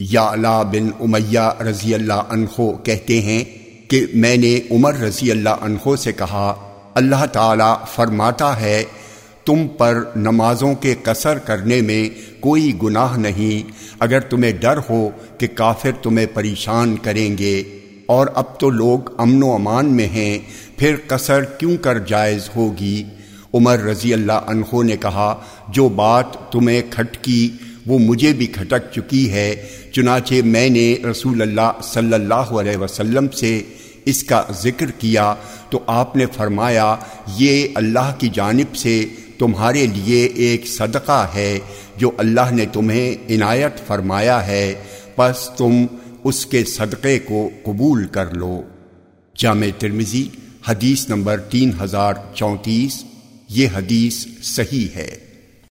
یا بن امیہ رضی اللہ عنہ کہتے ہیں کہ میں نے عمر رضی اللہ عنہ سے کہا، اللہ تعالی فرماتا ہے، تم پر نمازوں کے قصر کرنے میں کوئی گناہ نہیں، اگر تمہیں ڈر ہو کہ کافر تمہیں پریشان کریں گے، اور اب تو لوگ امن و امان میں ہیں، پھر قصر کیوں کر جائز ہوگی؟ عمر رضی اللہ عنہ نے کہا، جو بات تمہیں کھٹکی وہ مجھے بھی کھٹک چکی ہے، چنانچہ میں نے رسول اللہ صلی اللہ علیہ وسلم سے اس کا ذکر کیا تو آپ نے فرمایا، یہ اللہ کی جانب سے تمہارے لیے ایک صدقہ ہے جو اللہ نے تمہیں عنایت فرمایا ہے پس تم اس کے صدقے کو قبول کر لو۔ جامع ترمزی حدیث نمبر تین ہزار چونتیس، یہ حدیث صحیح ہے۔